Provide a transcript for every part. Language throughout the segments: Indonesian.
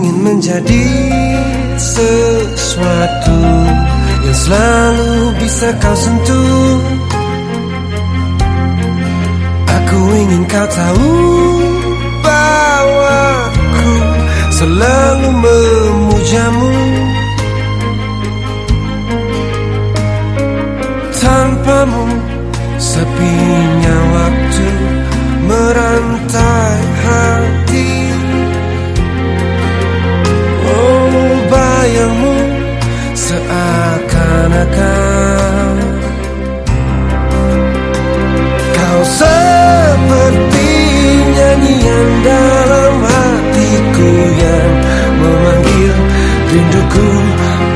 ingin menjadi sesuatu yang selalu bisa kau sentuh. Aku ingin kau tahu bahwa aku selalu memujamu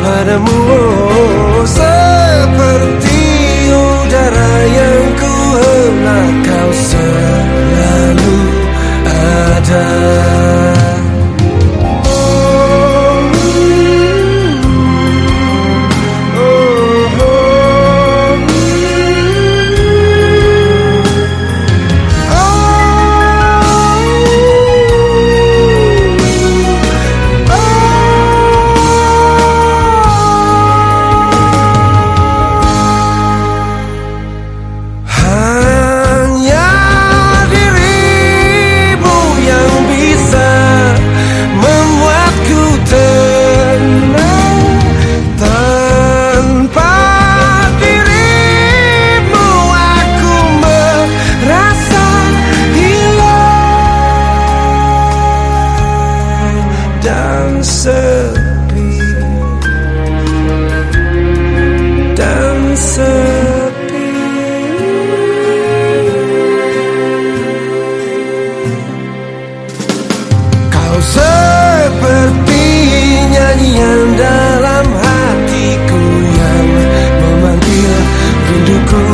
परमो sepi. Dan sepi. Kau seperti nyanyian dalam hatiku yang memanggil rinduku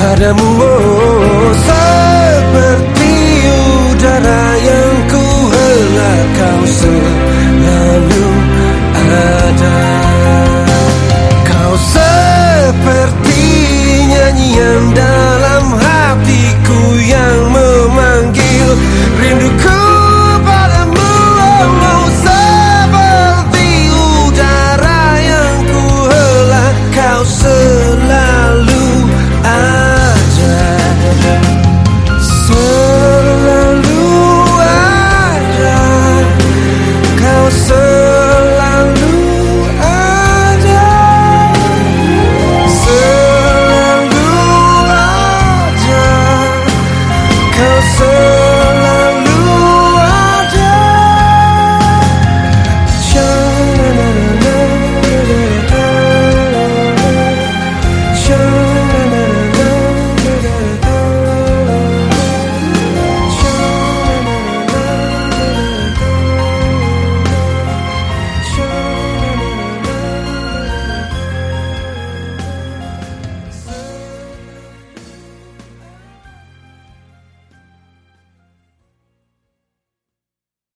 padamu. Oh, seperti udara yang ku hela kau seperti